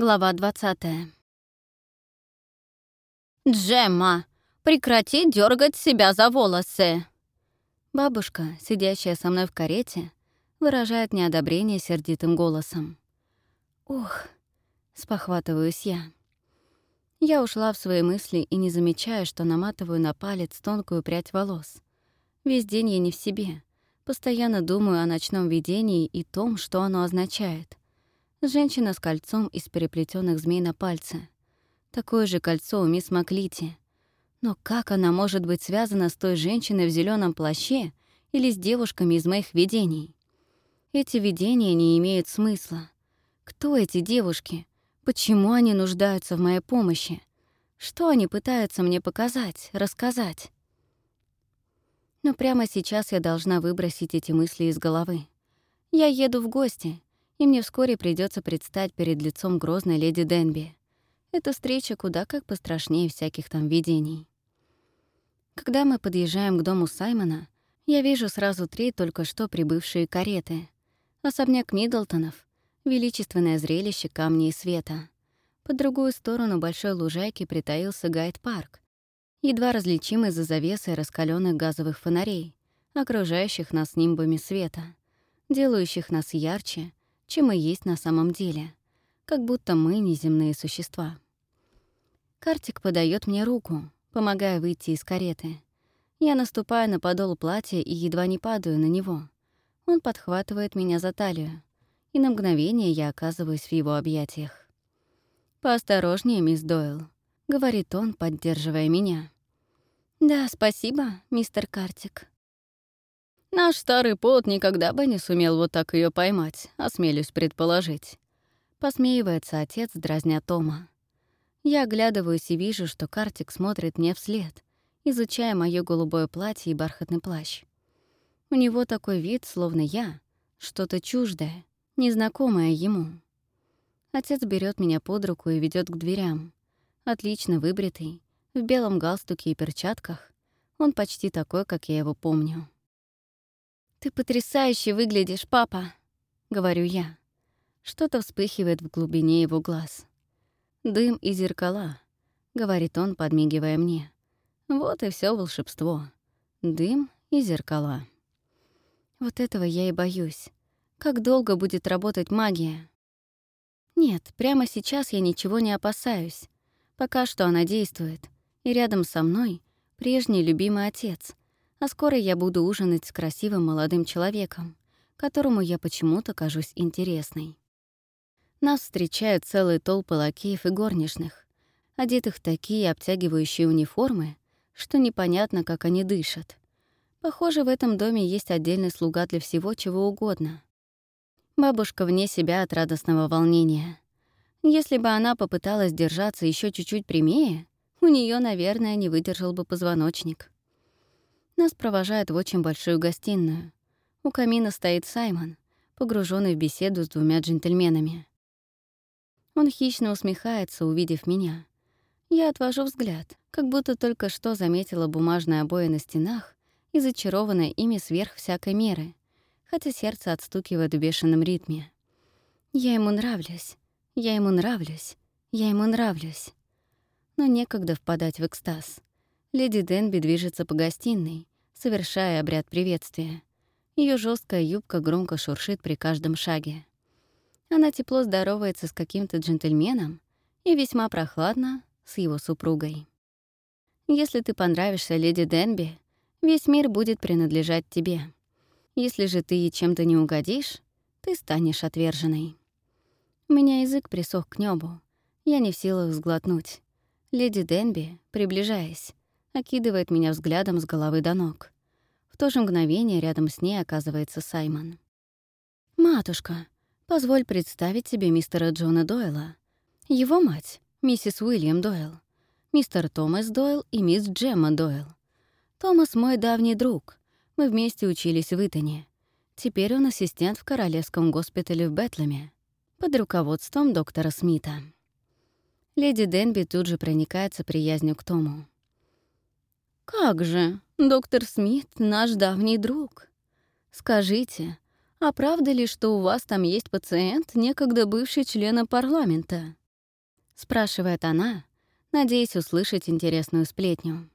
Глава 20. «Джемма, прекрати дергать себя за волосы!» Бабушка, сидящая со мной в карете, выражает неодобрение сердитым голосом. «Ух!» — спохватываюсь я. Я ушла в свои мысли и не замечаю, что наматываю на палец тонкую прядь волос. Весь день я не в себе. Постоянно думаю о ночном видении и том, что оно означает. Женщина с кольцом из переплетенных змей на пальце. Такое же кольцо у мисс Маклити. Но как она может быть связана с той женщиной в зеленом плаще или с девушками из моих видений? Эти видения не имеют смысла. Кто эти девушки? Почему они нуждаются в моей помощи? Что они пытаются мне показать, рассказать? Но прямо сейчас я должна выбросить эти мысли из головы. Я еду в гости, и мне вскоре придется предстать перед лицом грозной леди Денби. Эта встреча куда как пострашнее всяких там видений. Когда мы подъезжаем к дому Саймона, я вижу сразу три только что прибывшие кареты. Особняк Миддлтонов, величественное зрелище камней и света. По другую сторону большой лужайки притаился гайд-парк, едва различимый за завесой раскаленных газовых фонарей, окружающих нас нимбами света, делающих нас ярче чем мы есть на самом деле, как будто мы неземные существа. Картик подает мне руку, помогая выйти из кареты. Я наступаю на подол платья и едва не падаю на него. Он подхватывает меня за талию, и на мгновение я оказываюсь в его объятиях. «Поосторожнее, мисс Дойл», — говорит он, поддерживая меня. «Да, спасибо, мистер Картик», Наш старый пот никогда бы не сумел вот так ее поймать, осмелюсь предположить. Посмеивается отец, дразня Тома. Я оглядываюсь и вижу, что Картик смотрит мне вслед, изучая моё голубое платье и бархатный плащ. У него такой вид, словно я, что-то чуждое, незнакомое ему. Отец берет меня под руку и ведет к дверям. Отлично выбритый, в белом галстуке и перчатках. Он почти такой, как я его помню. «Ты потрясающе выглядишь, папа», — говорю я. Что-то вспыхивает в глубине его глаз. «Дым и зеркала», — говорит он, подмигивая мне. «Вот и все волшебство. Дым и зеркала». Вот этого я и боюсь. Как долго будет работать магия? Нет, прямо сейчас я ничего не опасаюсь. Пока что она действует. И рядом со мной прежний любимый отец, а скоро я буду ужинать с красивым молодым человеком, которому я почему-то кажусь интересной. Нас встречают целые толпы лакеев и горничных, одетых в такие обтягивающие униформы, что непонятно, как они дышат. Похоже, в этом доме есть отдельный слуга для всего, чего угодно. Бабушка вне себя от радостного волнения. Если бы она попыталась держаться еще чуть-чуть прямее, у нее, наверное, не выдержал бы позвоночник. Нас провожают в очень большую гостиную. У камина стоит Саймон, погруженный в беседу с двумя джентльменами. Он хищно усмехается, увидев меня. Я отвожу взгляд, как будто только что заметила бумажные обои на стенах и зачарованная ими сверх всякой меры, хотя сердце отстукивает в бешеном ритме. Я ему нравлюсь, я ему нравлюсь, я ему нравлюсь. Но некогда впадать в экстаз. Леди Денби движется по гостиной, совершая обряд приветствия. Ее жесткая юбка громко шуршит при каждом шаге. Она тепло здоровается с каким-то джентльменом и весьма прохладно с его супругой. Если ты понравишься леди Денби, весь мир будет принадлежать тебе. Если же ты ей чем-то не угодишь, ты станешь отверженной. У меня язык присох к небу. Я не в силах сглотнуть. Леди Денби, приближаясь, окидывает меня взглядом с головы до ног. То же мгновение рядом с ней оказывается Саймон. «Матушка, позволь представить тебе мистера Джона Дойла. Его мать, миссис Уильям Дойл, мистер Томас Дойл и мисс Джемма Дойл. Томас — мой давний друг. Мы вместе учились в Итоне. Теперь он ассистент в Королевском госпитале в Бетлеме под руководством доктора Смита». Леди Денби тут же проникается приязнью к Тому. «Как же, доктор Смит — наш давний друг. Скажите, а правда ли, что у вас там есть пациент, некогда бывший члена парламента? спрашивает она, надеясь услышать интересную сплетню.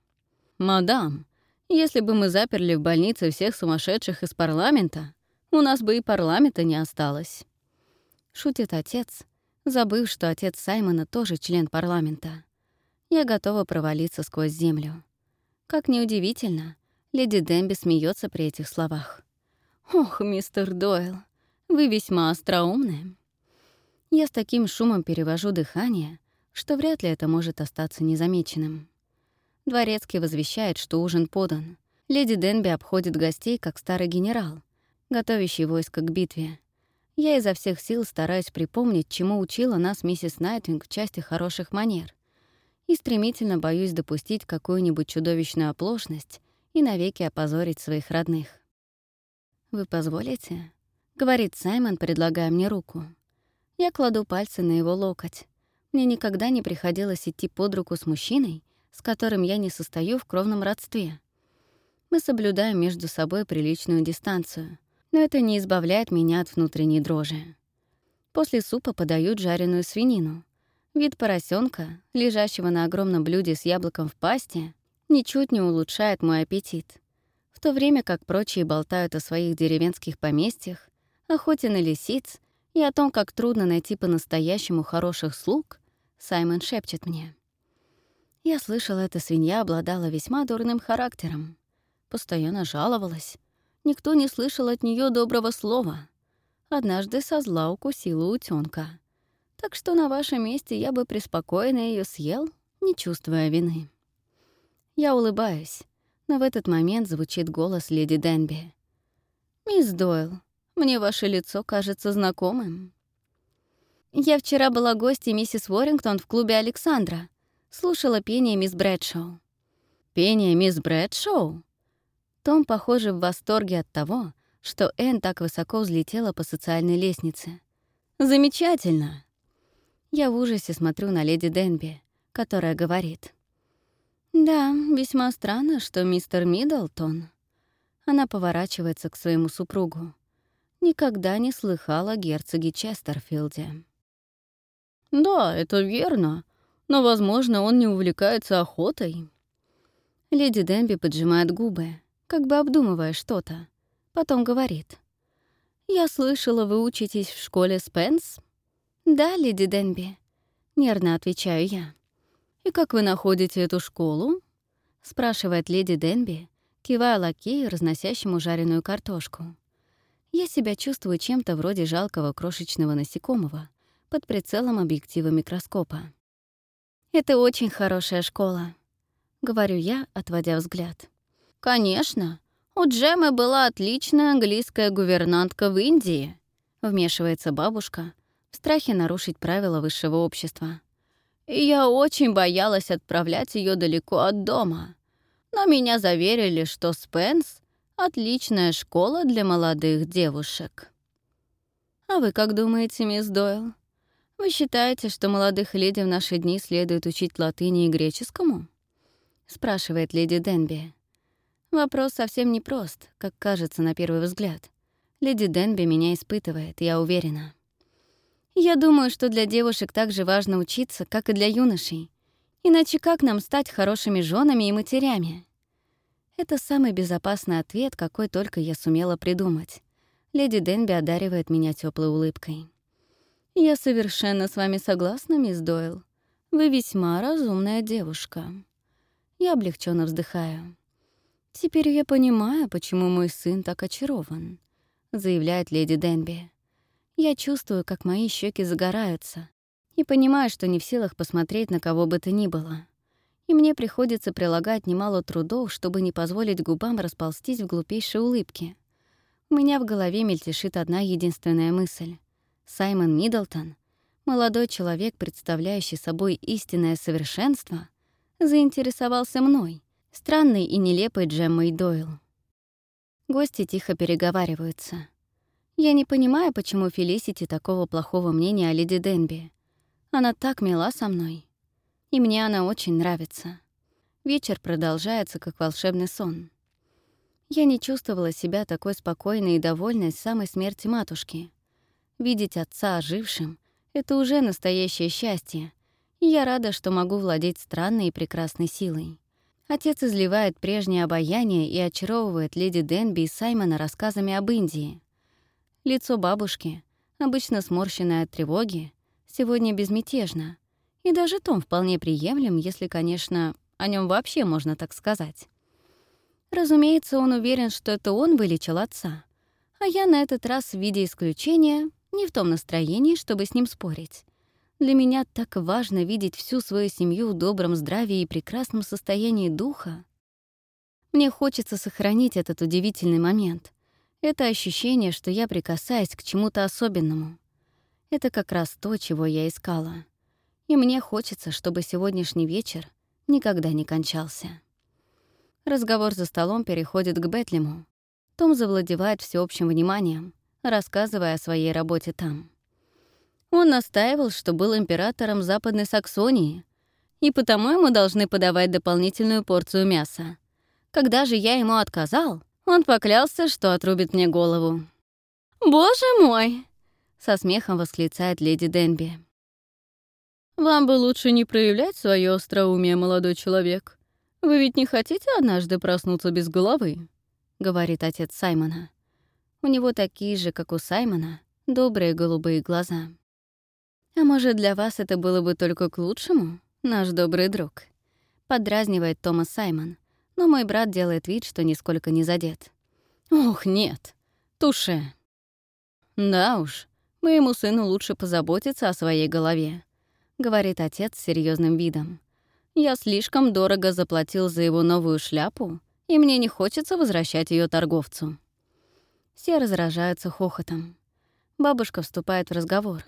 «Мадам, если бы мы заперли в больнице всех сумасшедших из парламента, у нас бы и парламента не осталось». Шутит отец, забыв, что отец Саймона тоже член парламента. Я готова провалиться сквозь землю. Как неудивительно, леди Демби смеется при этих словах. «Ох, мистер Дойл, вы весьма остроумны». Я с таким шумом перевожу дыхание, что вряд ли это может остаться незамеченным. Дворецкий возвещает, что ужин подан. Леди Денби обходит гостей, как старый генерал, готовящий войско к битве. Я изо всех сил стараюсь припомнить, чему учила нас миссис Найтвинг в части хороших манер, и стремительно боюсь допустить какую-нибудь чудовищную оплошность и навеки опозорить своих родных. «Вы позволите?» — говорит Саймон, предлагая мне руку. Я кладу пальцы на его локоть. Мне никогда не приходилось идти под руку с мужчиной, с которым я не состою в кровном родстве. Мы соблюдаем между собой приличную дистанцию, но это не избавляет меня от внутренней дрожи. После супа подают жареную свинину. Вид поросенка, лежащего на огромном блюде с яблоком в пасти, ничуть не улучшает мой аппетит. В то время как прочие болтают о своих деревенских поместьях, охоте на лисиц и о том, как трудно найти по-настоящему хороших слуг, Саймон шепчет мне. Я слышала, эта свинья обладала весьма дурным характером. Постоянно жаловалась. Никто не слышал от нее доброго слова. Однажды со зла укусила утёнка. Так что на вашем месте я бы преспокойно ее съел, не чувствуя вины. Я улыбаюсь, но в этот момент звучит голос леди Денби. «Мисс Дойл, мне ваше лицо кажется знакомым». Я вчера была гостьей миссис Уоррингтон в клубе Александра слушала пение мисс Брэдшоу. «Пение мисс Брэдшоу?» Том, похоже, в восторге от того, что Энн так высоко взлетела по социальной лестнице. «Замечательно!» Я в ужасе смотрю на леди Денби, которая говорит. «Да, весьма странно, что мистер Миддлтон...» Она поворачивается к своему супругу. Никогда не слыхала о Честерфилде. «Да, это верно но, возможно, он не увлекается охотой. Леди Демби поджимает губы, как бы обдумывая что-то. Потом говорит. «Я слышала, вы учитесь в школе Спенс?» «Да, леди Денби», — нервно отвечаю я. «И как вы находите эту школу?» — спрашивает леди Денби, кивая лакею, разносящему жареную картошку. Я себя чувствую чем-то вроде жалкого крошечного насекомого под прицелом объектива микроскопа. «Это очень хорошая школа», — говорю я, отводя взгляд. «Конечно. У Джемы была отличная английская гувернантка в Индии», — вмешивается бабушка, в страхе нарушить правила высшего общества. «И я очень боялась отправлять ее далеко от дома. Но меня заверили, что Спенс — отличная школа для молодых девушек». «А вы как думаете, мисс Дойл?» «Вы считаете, что молодых леди в наши дни следует учить латыни и греческому?» — спрашивает леди Денби. Вопрос совсем непрост, как кажется на первый взгляд. Леди Денби меня испытывает, я уверена. Я думаю, что для девушек так же важно учиться, как и для юношей. Иначе как нам стать хорошими женами и матерями? Это самый безопасный ответ, какой только я сумела придумать. Леди Денби одаривает меня теплой улыбкой. «Я совершенно с вами согласна, мисс Дойл. Вы весьма разумная девушка». Я облегченно вздыхаю. «Теперь я понимаю, почему мой сын так очарован», — заявляет леди Денби. «Я чувствую, как мои щеки загораются, и понимаю, что не в силах посмотреть на кого бы то ни было. И мне приходится прилагать немало трудов, чтобы не позволить губам расползтись в глупейшей улыбке. У меня в голове мельтешит одна единственная мысль. Саймон Миддлтон, молодой человек, представляющий собой истинное совершенство, заинтересовался мной, странной и нелепой Джеммой Дойл. Гости тихо переговариваются. Я не понимаю, почему Фелисити такого плохого мнения о леди Денби. Она так мила со мной. И мне она очень нравится. Вечер продолжается, как волшебный сон. Я не чувствовала себя такой спокойной и довольной с самой смерти матушки — Видеть отца ожившим — это уже настоящее счастье, И я рада, что могу владеть странной и прекрасной силой. Отец изливает прежнее обаяние и очаровывает леди Денби и Саймона рассказами об Индии. Лицо бабушки, обычно сморщенное от тревоги, сегодня безмятежно. И даже Том вполне приемлем, если, конечно, о нем вообще можно так сказать. Разумеется, он уверен, что это он вылечил отца. А я на этот раз в виде исключения не в том настроении, чтобы с ним спорить. Для меня так важно видеть всю свою семью в добром здравии и прекрасном состоянии духа. Мне хочется сохранить этот удивительный момент. Это ощущение, что я прикасаюсь к чему-то особенному. Это как раз то, чего я искала. И мне хочется, чтобы сегодняшний вечер никогда не кончался. Разговор за столом переходит к Бетлему. Том завладевает всеобщим вниманием, рассказывая о своей работе там. Он настаивал, что был императором Западной Саксонии, и потому ему должны подавать дополнительную порцию мяса. Когда же я ему отказал, он поклялся, что отрубит мне голову. «Боже мой!» — со смехом восклицает леди Денби. «Вам бы лучше не проявлять свое остроумие, молодой человек. Вы ведь не хотите однажды проснуться без головы?» — говорит отец Саймона. У него такие же, как у Саймона, добрые голубые глаза. «А может, для вас это было бы только к лучшему, наш добрый друг?» Подразнивает Томас Саймон, но мой брат делает вид, что нисколько не задет. «Ох, нет, туше!» «Да уж, моему сыну лучше позаботиться о своей голове», — говорит отец с серьезным видом. «Я слишком дорого заплатил за его новую шляпу, и мне не хочется возвращать ее торговцу». Все разражаются хохотом. Бабушка вступает в разговор.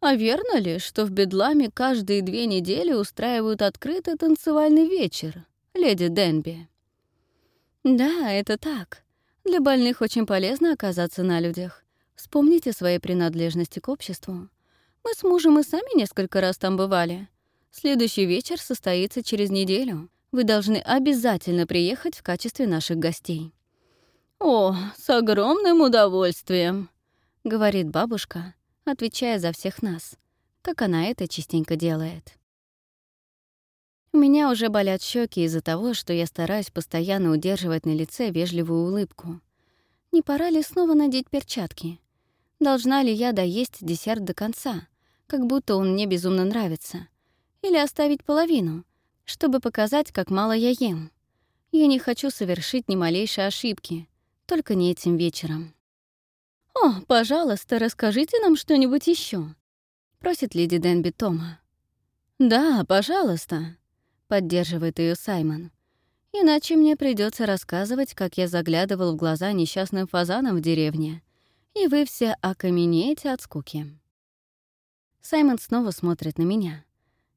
«А верно ли, что в Бедламе каждые две недели устраивают открытый танцевальный вечер, леди Денби?» «Да, это так. Для больных очень полезно оказаться на людях. Вспомните свои принадлежности к обществу. Мы с мужем и сами несколько раз там бывали. Следующий вечер состоится через неделю. Вы должны обязательно приехать в качестве наших гостей». «О, с огромным удовольствием», — говорит бабушка, отвечая за всех нас, как она это частенько делает. У меня уже болят щеки из-за того, что я стараюсь постоянно удерживать на лице вежливую улыбку. Не пора ли снова надеть перчатки? Должна ли я доесть десерт до конца, как будто он мне безумно нравится? Или оставить половину, чтобы показать, как мало я ем? Я не хочу совершить ни малейшей ошибки — только не этим вечером. «О, пожалуйста, расскажите нам что-нибудь еще, просит леди Денби Тома. «Да, пожалуйста», — поддерживает ее Саймон. «Иначе мне придется рассказывать, как я заглядывал в глаза несчастным фазанам в деревне, и вы все окаменеете от скуки». Саймон снова смотрит на меня.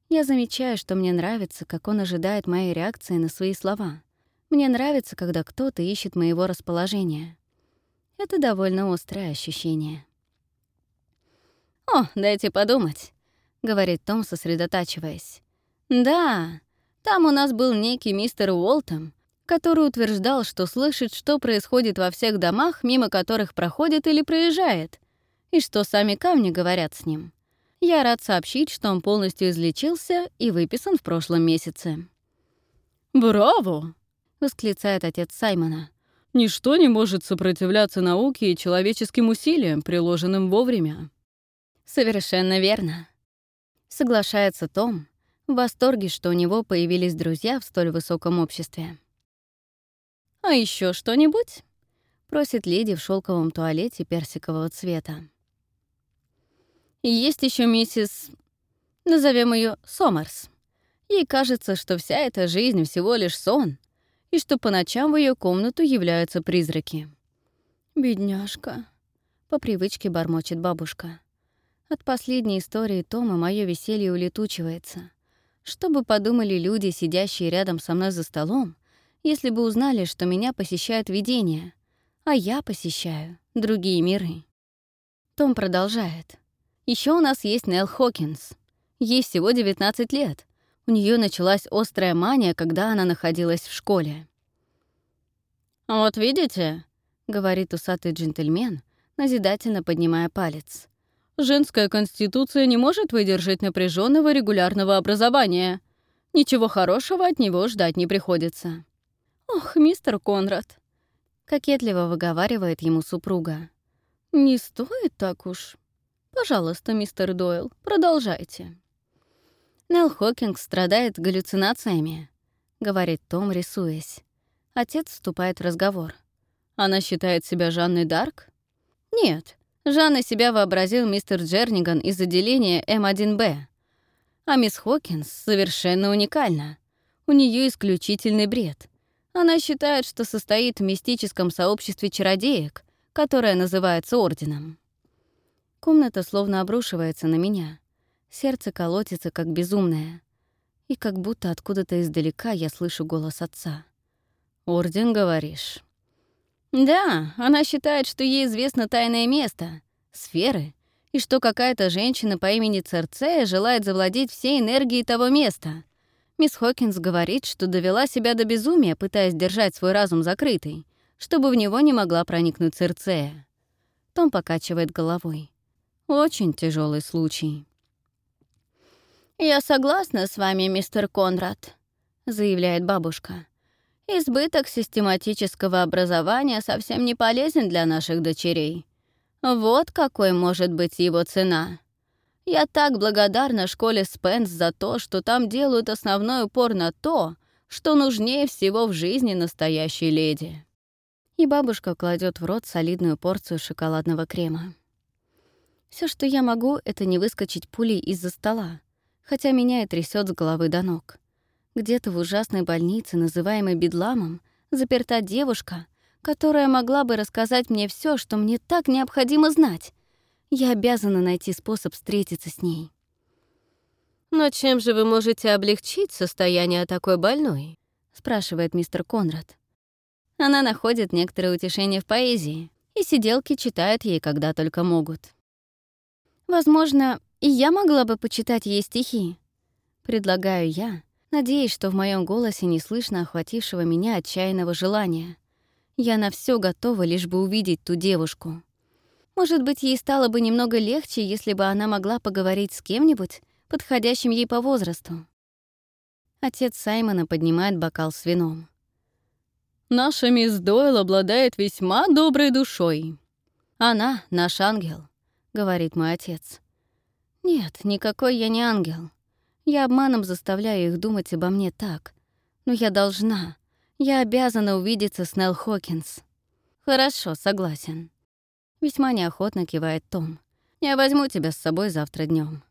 Я замечаю, что мне нравится, как он ожидает моей реакции на свои слова. Мне нравится, когда кто-то ищет моего расположения. Это довольно острое ощущение. «О, дайте подумать», — говорит Том, сосредотачиваясь. «Да, там у нас был некий мистер Уолтом, который утверждал, что слышит, что происходит во всех домах, мимо которых проходит или проезжает, и что сами камни говорят с ним. Я рад сообщить, что он полностью излечился и выписан в прошлом месяце». «Браво!» — восклицает отец Саймона. «Ничто не может сопротивляться науке и человеческим усилиям, приложенным вовремя». «Совершенно верно», — соглашается Том, в восторге, что у него появились друзья в столь высоком обществе. «А еще что-нибудь?» — просит леди в шелковом туалете персикового цвета. «Есть еще миссис... назовем ее Сомерс. Ей кажется, что вся эта жизнь всего лишь сон, и что по ночам в ее комнату являются призраки. «Бедняжка», — по привычке бормочет бабушка. От последней истории Тома мое веселье улетучивается. Что бы подумали люди, сидящие рядом со мной за столом, если бы узнали, что меня посещают видения, а я посещаю другие миры? Том продолжает. Еще у нас есть Нелл Хокинс. Ей всего 19 лет, у нее началась острая мания, когда она находилась в школе. «Вот видите», — говорит усатый джентльмен, назидательно поднимая палец. Женская конституция не может выдержать напряженного регулярного образования. Ничего хорошего от него ждать не приходится. «Ох, мистер Конрад!» — кокетливо выговаривает ему супруга. «Не стоит так уж. Пожалуйста, мистер Дойл, продолжайте». Нелл Хокинг страдает галлюцинациями, — говорит Том, рисуясь. Отец вступает в разговор. Она считает себя Жанной Дарк? Нет, Жанной себя вообразил мистер Джерниган из отделения М1Б. А мисс Хокинс совершенно уникальна. У нее исключительный бред. Она считает, что состоит в мистическом сообществе чародеек, которое называется Орденом. Комната словно обрушивается на меня. Сердце колотится, как безумное. И как будто откуда-то издалека я слышу голос отца. «Орден, говоришь?» «Да, она считает, что ей известно тайное место, сферы, и что какая-то женщина по имени Церцея желает завладеть всей энергией того места. Мисс Хокинс говорит, что довела себя до безумия, пытаясь держать свой разум закрытый, чтобы в него не могла проникнуть Церцея. Том покачивает головой. Очень тяжелый случай. «Я согласна с вами, мистер Конрад», — заявляет бабушка. «Избыток систематического образования совсем не полезен для наших дочерей. Вот какой может быть его цена. Я так благодарна школе Спенс за то, что там делают основной упор на то, что нужнее всего в жизни настоящей леди». И бабушка кладет в рот солидную порцию шоколадного крема. Все, что я могу, это не выскочить пулей из-за стола, хотя меня и трясет с головы до ног. Где-то в ужасной больнице, называемой Бедламом, заперта девушка, которая могла бы рассказать мне все, что мне так необходимо знать. Я обязана найти способ встретиться с ней. «Но чем же вы можете облегчить состояние такой больной?» — спрашивает мистер Конрад. Она находит некоторое утешение в поэзии, и сиделки читают ей, когда только могут. Возможно, и я могла бы почитать ей стихи. Предлагаю я, надеясь, что в моем голосе не слышно охватившего меня отчаянного желания. Я на все готова, лишь бы увидеть ту девушку. Может быть, ей стало бы немного легче, если бы она могла поговорить с кем-нибудь, подходящим ей по возрасту. Отец Саймона поднимает бокал с вином. «Наша мисс Дойл обладает весьма доброй душой. Она — наш ангел», — говорит мой отец. Нет, никакой я не ангел. Я обманом заставляю их думать обо мне так. Но я должна, я обязана увидеться с Нелл Хокинс. Хорошо, согласен. Весьма неохотно кивает Том. Я возьму тебя с собой завтра днем.